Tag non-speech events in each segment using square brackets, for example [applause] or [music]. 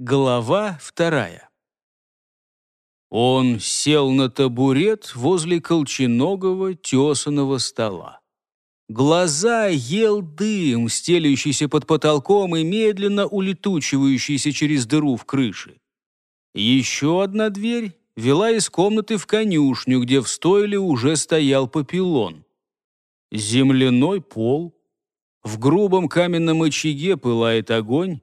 Глава вторая. Он сел на табурет возле колченогого тесаного стола. Глаза ел дым, стелющийся под потолком и медленно улетучивающийся через дыру в крыше. Еще одна дверь вела из комнаты в конюшню, где в стойле уже стоял папилон. Земляной пол. В грубом каменном очаге пылает огонь.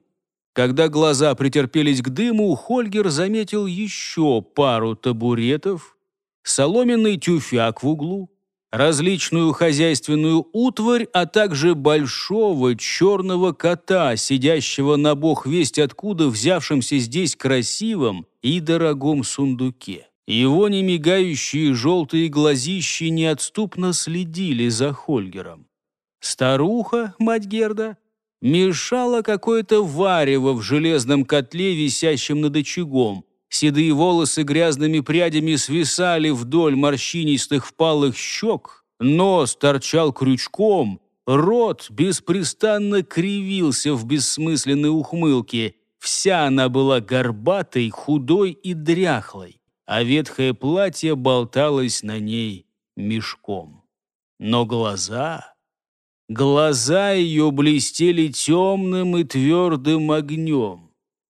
Когда глаза претерпелись к дыму, Хольгер заметил еще пару табуретов, соломенный тюфяк в углу, различную хозяйственную утварь, а также большого черного кота, сидящего на бог весть откуда взявшемся здесь красивом и дорогом сундуке. Его немигающие желтые глазищи неотступно следили за Хольгером. Старуха, мать Герда, мешало какое-то варево в железном котле, висящем над очагом. Седые волосы грязными прядями свисали вдоль морщинистых впалых щек, нос торчал крючком, рот беспрестанно кривился в бессмысленной ухмылке. Вся она была горбатой, худой и дряхлой, а ветхое платье болталось на ней мешком. Но глаза... Глаза ее блестели темным и твердым огнем.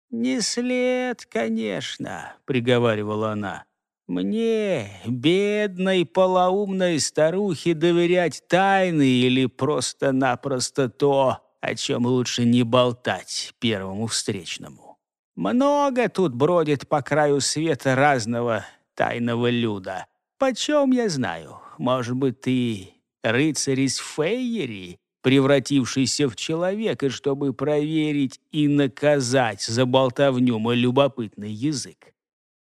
«Не след, конечно», — приговаривала она. «Мне, бедной полоумной старухе, доверять тайны или просто-напросто то, о чем лучше не болтать первому встречному. Много тут бродит по краю света разного тайного люда. Почем я знаю? Может быть, ты рыцарь из Фейери, превратившийся в человека, чтобы проверить и наказать за болтовню мой любопытный язык.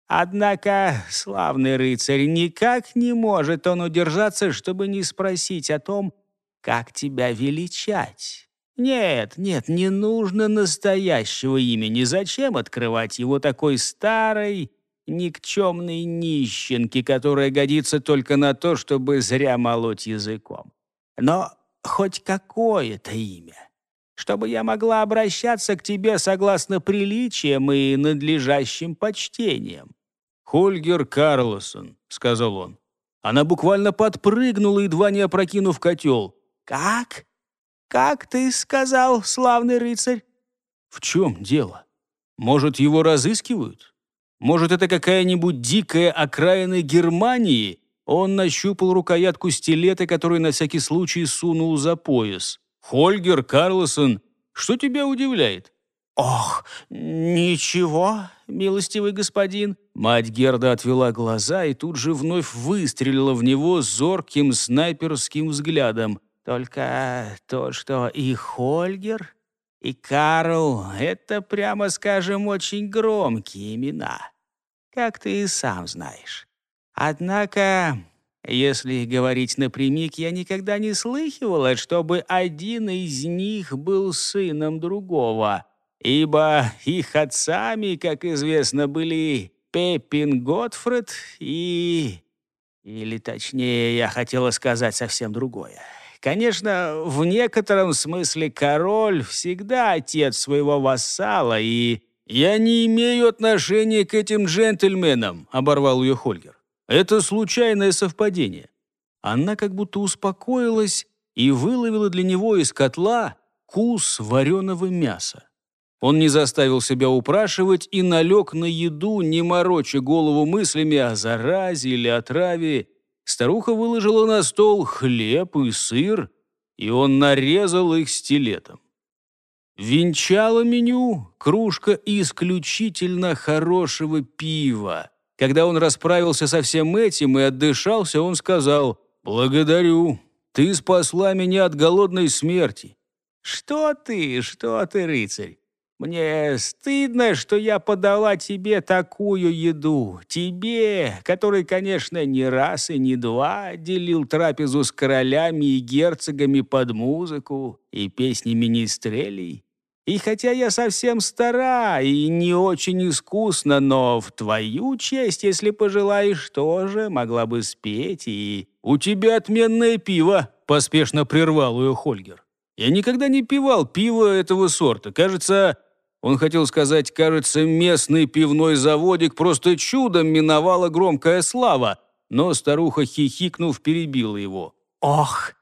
Однако славный рыцарь никак не может он удержаться, чтобы не спросить о том, как тебя величать. Нет, нет, не нужно настоящего имени. Зачем открывать его такой старой, никчемной нищенки, которая годится только на то, чтобы зря молоть языком. Но хоть какое-то имя, чтобы я могла обращаться к тебе согласно приличиям и надлежащим почтениям. «Хольгер Карлосон», — сказал он. Она буквально подпрыгнула, едва не опрокинув котел. «Как? Как ты сказал, славный рыцарь?» «В чем дело? Может, его разыскивают?» Может, это какая-нибудь дикая окраина Германии? Он нащупал рукоятку стилета, который на всякий случай сунул за пояс. «Хольгер Карлсон, что тебя удивляет?» «Ох, ничего, милостивый господин». Мать Герда отвела глаза и тут же вновь выстрелила в него зорким снайперским взглядом. «Только то, что и Хольгер, и Карл — это, прямо скажем, очень громкие имена как ты и сам знаешь. Однако, если говорить напрямик, я никогда не слыхивала, чтобы один из них был сыном другого, ибо их отцами, как известно, были Пеппин Готфред и... Или точнее, я хотела сказать совсем другое. Конечно, в некотором смысле король всегда отец своего вассала и «Я не имею отношения к этим джентльменам», — оборвал ее Хольгер. «Это случайное совпадение». Она как будто успокоилась и выловила для него из котла кус вареного мяса. Он не заставил себя упрашивать и налег на еду, не мороча голову мыслями о заразе или отраве. Старуха выложила на стол хлеб и сыр, и он нарезал их стилетом. Венчало меню кружка исключительно хорошего пива. Когда он расправился со всем этим и отдышался, он сказал «Благодарю, ты спасла меня от голодной смерти». «Что ты, что ты, рыцарь? Мне стыдно, что я подала тебе такую еду. Тебе, который, конечно, не раз и не два делил трапезу с королями и герцогами под музыку и песни министрелей. И хотя я совсем стара и не очень искусна, но в твою честь, если пожелаешь, тоже могла бы спеть и... «У тебя отменное пиво!» — поспешно прервал ее Хольгер. «Я никогда не пивал пиво этого сорта. Кажется, Он хотел сказать, кажется, местный пивной заводик просто чудом миновала громкая слава, но старуха, хихикнув, перебила его. «Ох,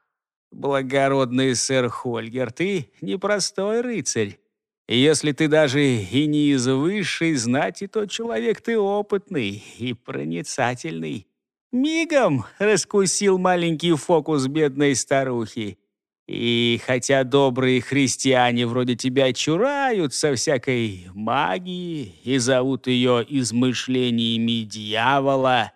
благородный сэр Хольгер, ты непростой рыцарь. Если ты даже и не из высшей знати, то человек ты опытный и проницательный. Мигом раскусил маленький фокус бедной старухи. И хотя добрые христиане вроде тебя чураются всякой магии и зовут ее измышлениями дьявола,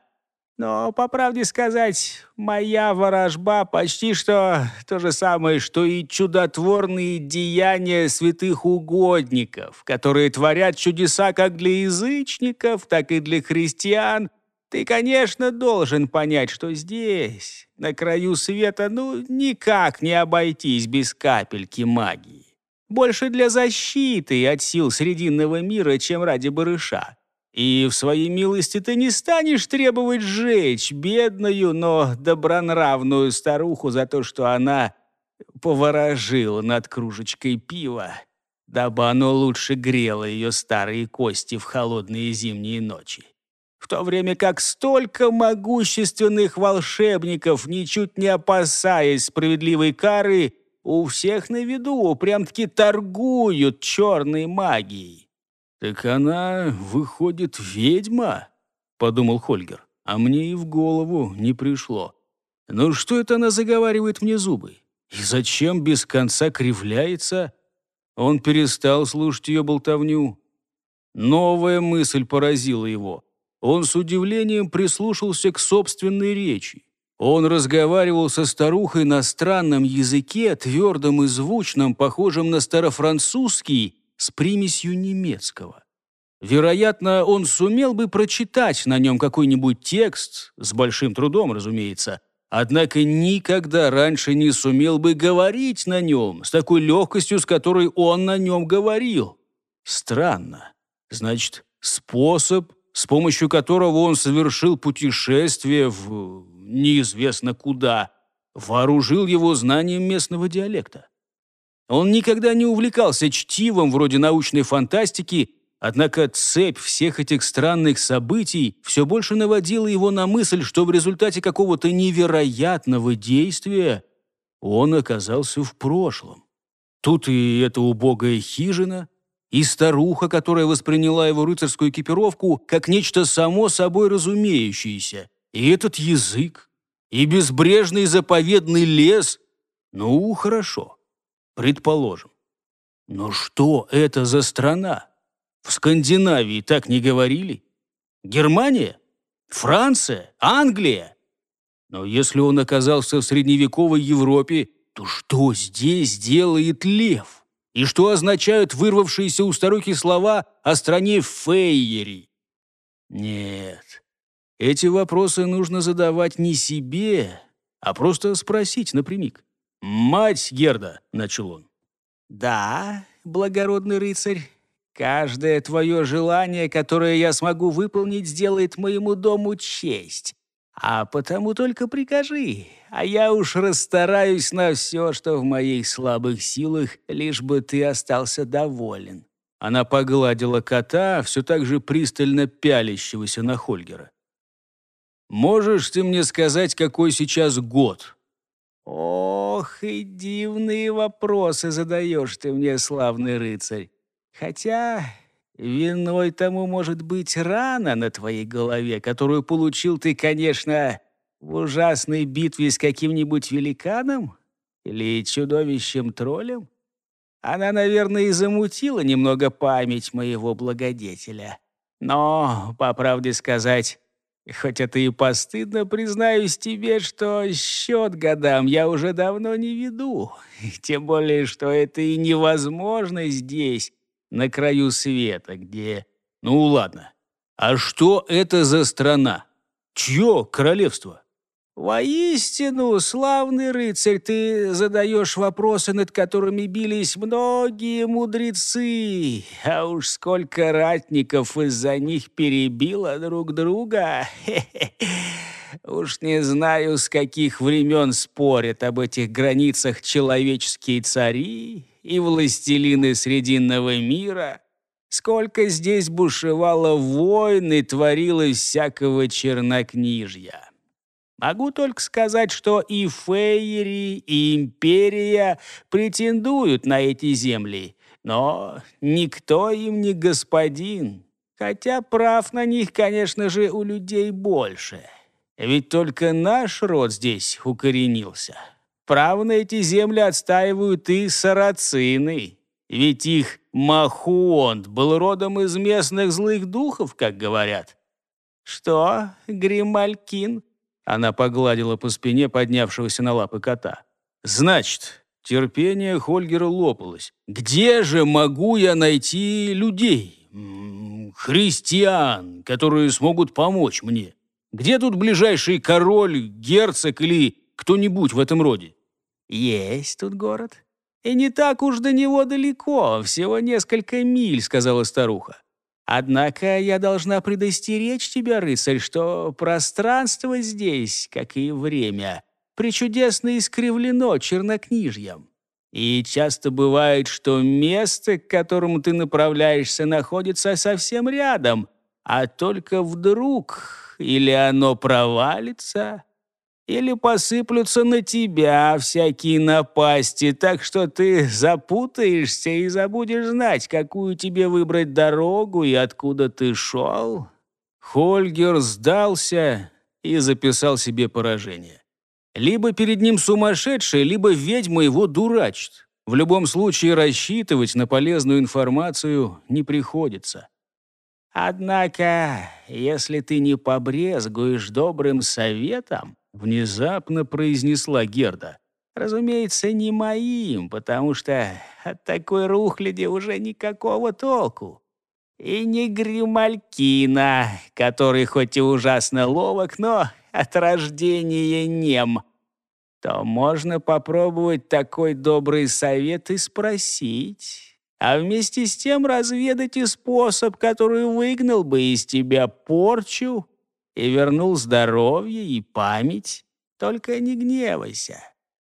но, по правде сказать, моя ворожба почти что то же самое, что и чудотворные деяния святых угодников, которые творят чудеса как для язычников, так и для христиан. Ты, конечно, должен понять, что здесь, на краю света, ну, никак не обойтись без капельки магии. Больше для защиты от сил Срединного мира, чем ради барыша. И в своей милости ты не станешь требовать сжечь бедную, но добронравную старуху за то, что она поворожила над кружечкой пива, дабы оно лучше грело ее старые кости в холодные зимние ночи. В то время как столько могущественных волшебников, ничуть не опасаясь справедливой кары, у всех на виду прям-таки торгуют черной магией. «Так она, выходит, ведьма?» — подумал Хольгер. А мне и в голову не пришло. «Ну что это она заговаривает мне зубы? И зачем без конца кривляется?» Он перестал слушать ее болтовню. Новая мысль поразила его. Он с удивлением прислушался к собственной речи. Он разговаривал со старухой на странном языке, твердом и звучном, похожем на старофранцузский, с примесью немецкого. Вероятно, он сумел бы прочитать на нем какой-нибудь текст, с большим трудом, разумеется, однако никогда раньше не сумел бы говорить на нем с такой легкостью, с которой он на нем говорил. Странно. Значит, способ, с помощью которого он совершил путешествие в неизвестно куда, вооружил его знанием местного диалекта. Он никогда не увлекался чтивом вроде научной фантастики, однако цепь всех этих странных событий все больше наводила его на мысль, что в результате какого-то невероятного действия он оказался в прошлом. Тут и эта убогая хижина, и старуха, которая восприняла его рыцарскую экипировку как нечто само собой разумеющееся, и этот язык, и безбрежный заповедный лес. Ну, хорошо. Предположим. Но что это за страна? В Скандинавии так не говорили? Германия? Франция? Англия? Но если он оказался в средневековой Европе, то что здесь делает лев? И что означают вырвавшиеся у старухи слова о стране Фейери? Нет, эти вопросы нужно задавать не себе, а просто спросить напрямик. «Мать Герда!» — начал он. «Да, благородный рыцарь, каждое твое желание, которое я смогу выполнить, сделает моему дому честь. А потому только прикажи, а я уж расстараюсь на все, что в моих слабых силах, лишь бы ты остался доволен». Она погладила кота, все так же пристально пялящегося на Хольгера. «Можешь ты мне сказать, какой сейчас год?» «Ох, и дивные вопросы задаешь ты мне, славный рыцарь. Хотя виной тому может быть рана на твоей голове, которую получил ты, конечно, в ужасной битве с каким-нибудь великаном или чудовищем-троллем. Она, наверное, и замутила немного память моего благодетеля. Но, по правде сказать, Хоть это и постыдно, признаюсь тебе, что счет годам я уже давно не веду. [laughs] Тем более, что это и невозможно здесь, на краю света, где... Ну ладно. А что это за страна? Чье королевство? Воистину, славный рыцарь, ты задаешь вопросы, над которыми бились многие мудрецы, а уж сколько ратников из-за них перебило друг друга. [laughs] Уж не знаю, с каких времен спорят об этих границах человеческие цари и властелины Срединного мира. сколько здесь бушевало войн и творилось всякого чернокнижья. Могу только сказать, что и Фейери, и Империя претендуют на эти земли, но никто им не господин, хотя прав на них, конечно же, у людей больше. Ведь только наш род здесь укоренился. Право на эти земли отстаивают и сарацины, ведь их Махуонд был родом из местных злых духов, как говорят. Что, Грималькин? Она погладила по спине поднявшегося на лапы кота. Значит, терпение Хольгера лопалось. Где же могу я найти людей? Христиан, которые смогут помочь мне? Где тут ближайший король, герцог или кто-нибудь в этом роде? Есть тут город. И не так уж до него далеко, всего несколько миль, сказала старуха. Однако я должна предостеречь тебя, рыцарь, что пространство здесь, как и время, причудесно искривлено чернокнижьем. И часто бывает, что место, к которому ты направляешься, находится совсем рядом, а только вдруг или оно провалится, или посыплются на тебя всякие напасти, так что ты запутаешься и забудешь знать, какую тебе выбрать дорогу и откуда ты шел». Хольгер сдался и записал себе поражение. Либо перед ним сумасшедший, либо ведьма его дурачит. В любом случае рассчитывать на полезную информацию не приходится. «Однако, если ты не побрезгуешь добрым советом, Внезапно произнесла Герда. Разумеется, не моим, потому что от такой рухляди уже никакого толку. И не Грималькина, который хоть и ужасно ловок, но от рождения нем. То можно попробовать такой добрый совет и спросить, а вместе с тем разведать и способ, который выгнал бы из тебя порчу и вернул здоровье и память. Только не гневайся,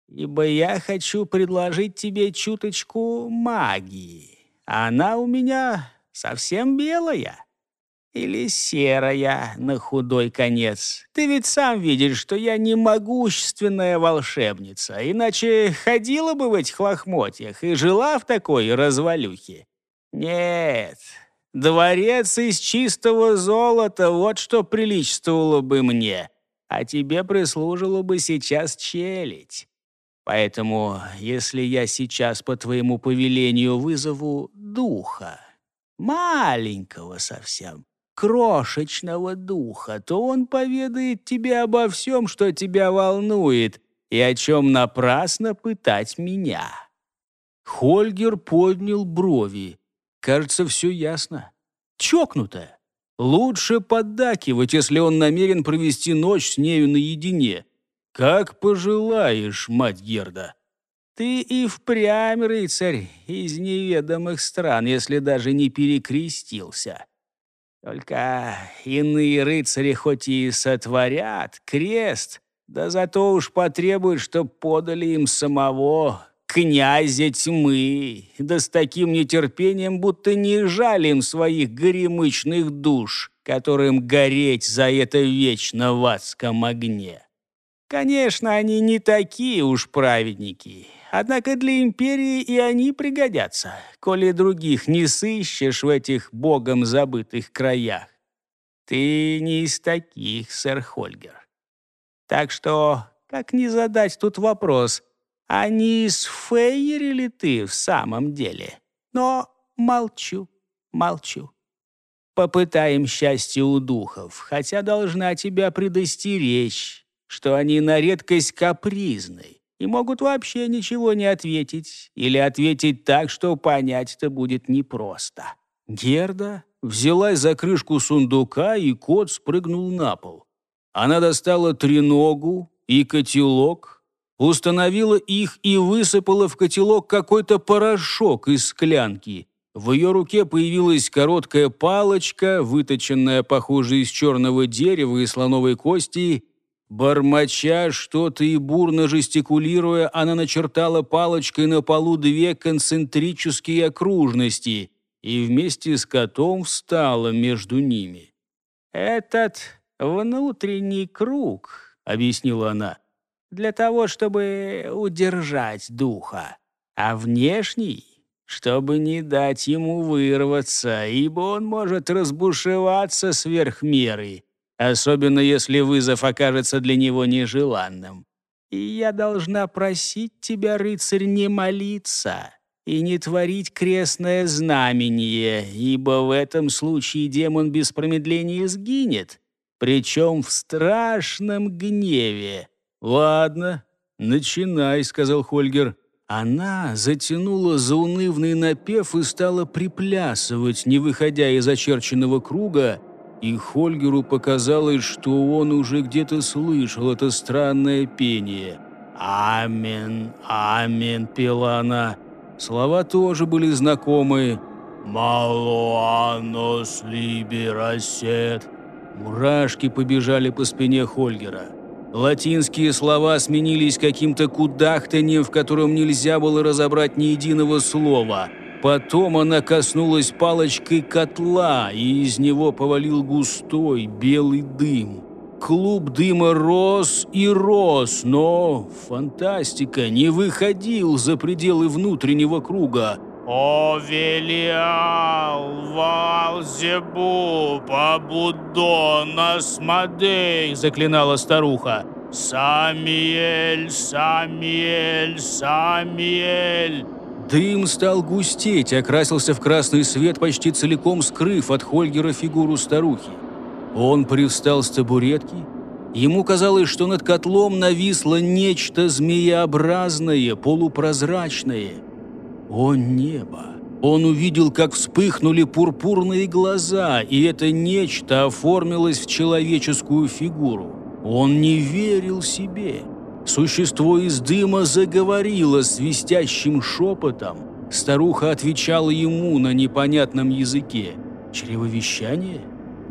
ибо я хочу предложить тебе чуточку магии. Она у меня совсем белая или серая на худой конец. Ты ведь сам видишь, что я не могущественная волшебница, иначе ходила бы в этих лохмотьях и жила в такой развалюхе. Нет, Дворец из чистого золота, вот что приличествовало бы мне, а тебе прислужила бы сейчас челядь. Поэтому, если я сейчас по твоему повелению вызову духа, маленького совсем, крошечного духа, то он поведает тебе обо всем, что тебя волнует, и о чем напрасно пытать меня». Хольгер поднял брови. Кажется, все ясно. Чокнутая. Лучше поддакивать, если он намерен провести ночь с нею наедине. Как пожелаешь, мать Герда. Ты и впрямь рыцарь из неведомых стран, если даже не перекрестился. Только иные рыцари хоть и сотворят крест, да зато уж потребуют, чтоб подали им самого князя тьмы, да с таким нетерпением, будто не жалим своих горемычных душ, которым гореть за это вечно в адском огне. Конечно, они не такие уж праведники, однако для империи и они пригодятся, коли других не сыщешь в этих богом забытых краях. Ты не из таких, сэр Хольгер. Так что, как не задать тут вопрос, а не из Фейери ли ты в самом деле? Но молчу, молчу. Попытаем счастье у духов, хотя должна тебя предостеречь, что они на редкость капризны и могут вообще ничего не ответить или ответить так, что понять это будет непросто. Герда взялась за крышку сундука, и кот спрыгнул на пол. Она достала треногу и котелок, установила их и высыпала в котелок какой-то порошок из склянки. В ее руке появилась короткая палочка, выточенная, похоже, из черного дерева и слоновой кости. Бормоча что-то и бурно жестикулируя, она начертала палочкой на полу две концентрические окружности и вместе с котом встала между ними. «Этот внутренний круг», — объяснила она, — «для того, чтобы удержать духа, а внешний чтобы не дать ему вырваться, ибо он может разбушеваться сверх меры, особенно если вызов окажется для него нежеланным. И я должна просить тебя, рыцарь, не молиться и не творить крестное знамение, ибо в этом случае демон без промедления сгинет, причем в страшном гневе. «Ладно, начинай», — сказал Хольгер. Она затянула заунывный напев и стала приплясывать, не выходя из очерченного круга, и Хольгеру показалось, что он уже где-то слышал это странное пение. «Амен, амен», — пела она. Слова тоже были знакомые. «Малуанос либерасет». Мурашки побежали по спине Хольгера. Латинские слова сменились каким-то кудахтанием, в котором нельзя было разобрать ни единого слова. Потом она коснулась палочкой котла, и из него повалил густой белый дым. Клуб дыма рос и рос, но, фантастика, не выходил за пределы внутреннего круга. «О, Велиал, Валзебу, Абудон, Асмодей!» – заклинала старуха. «Самиэль, Самиэль, Самиэль!» Дым стал густеть, окрасился в красный свет, почти целиком скрыв от Хольгера фигуру старухи. Он привстал с табуретки. Ему казалось, что над котлом нависло нечто змееобразное, полупрозрачное – о небо! Он увидел, как вспыхнули пурпурные глаза, и это нечто оформилось в человеческую фигуру. Он не верил себе. Существо из дыма заговорило свистящим шепотом. Старуха отвечала ему на непонятном языке. Чревовещание?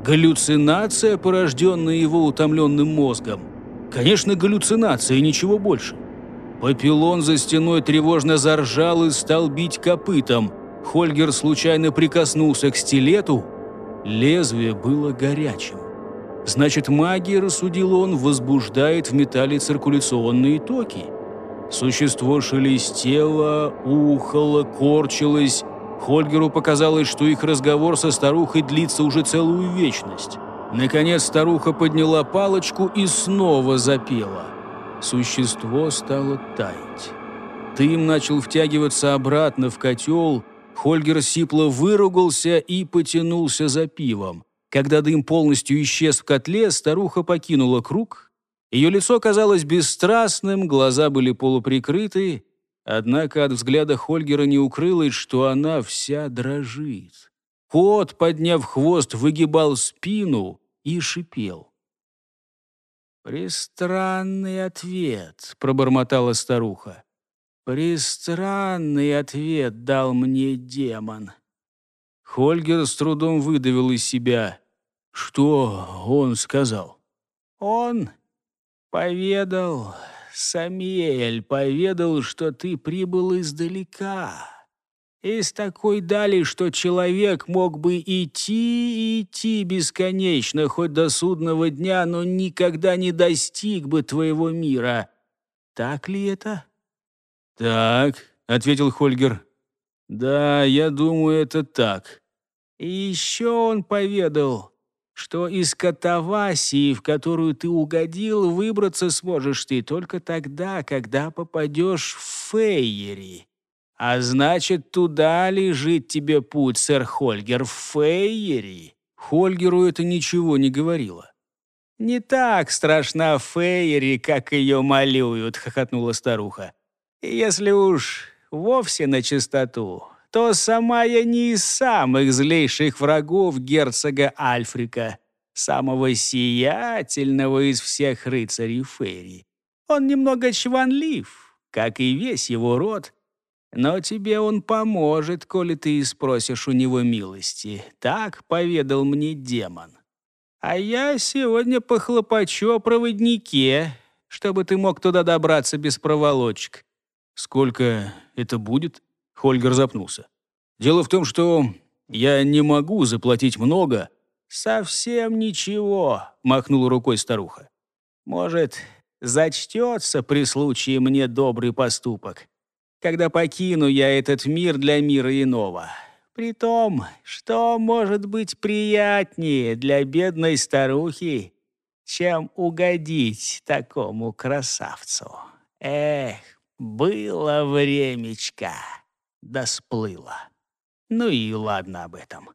Галлюцинация, порожденная его утомленным мозгом? Конечно, галлюцинация ничего больше. Папилон за стеной тревожно заржал и стал бить копытом. Хольгер случайно прикоснулся к стилету. Лезвие было горячим. Значит, магия, рассудил он, возбуждает в металле циркуляционные токи. Существо шелестело, ухало, корчилось. Хольгеру показалось, что их разговор со старухой длится уже целую вечность. Наконец старуха подняла палочку и снова запела – Существо стало таять. Дым начал втягиваться обратно в котел. Хольгер сипло выругался и потянулся за пивом. Когда дым полностью исчез в котле, старуха покинула круг. Ее лицо казалось бесстрастным, глаза были полуприкрыты. Однако от взгляда Хольгера не укрылось, что она вся дрожит. Кот, подняв хвост, выгибал спину и шипел. «Пристранный ответ», — пробормотала старуха. «Пристранный ответ дал мне демон». Хольгер с трудом выдавил из себя. Что он сказал? «Он поведал, Самиэль поведал, что ты прибыл издалека» из такой дали, что человек мог бы идти и идти бесконечно, хоть до судного дня, но никогда не достиг бы твоего мира. Так ли это?» «Так», — ответил Хольгер. «Да, я думаю, это так». И еще он поведал, что из катавасии, в которую ты угодил, выбраться сможешь ты только тогда, когда попадешь в Фейери. А значит, туда лежит тебе путь, сэр Хольгер, в Фейери. Хольгеру это ничего не говорило. «Не так страшна Фейери, как ее малюют», — хохотнула старуха. «Если уж вовсе на чистоту, то сама я не из самых злейших врагов герцога Альфрика, самого сиятельного из всех рыцарей Фейри. Он немного чванлив, как и весь его род, но тебе он поможет, коли ты спросишь у него милости. Так поведал мне демон. А я сегодня похлопочу о проводнике, чтобы ты мог туда добраться без проволочек. Сколько это будет? Хольгер запнулся. Дело в том, что Я не могу заплатить много». «Совсем ничего», — махнула рукой старуха. «Может, зачтется при случае мне добрый поступок, когда покину я этот мир для мира иного. Притом, что может быть приятнее для бедной старухи, чем угодить такому красавцу? Эх, было времечко, да сплыло. Ну и ладно об этом.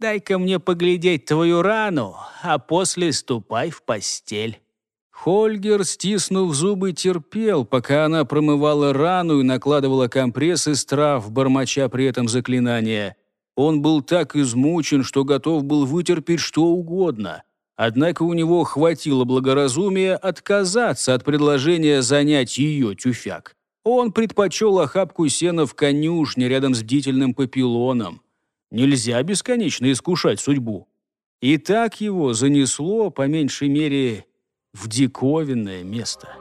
Дай-ка мне поглядеть твою рану, а после ступай в постель». Хольгер, стиснув зубы, терпел, пока она промывала рану и накладывала компресс из трав, бормоча при этом заклинания. Он был так измучен, что готов был вытерпеть что угодно. Однако у него хватило благоразумия отказаться от предложения занять ее тюфяк. Он предпочел охапку сена в конюшне рядом с бдительным папилоном. Нельзя бесконечно искушать судьбу. И так его занесло, по меньшей мере, в диковинное место.